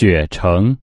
雪城。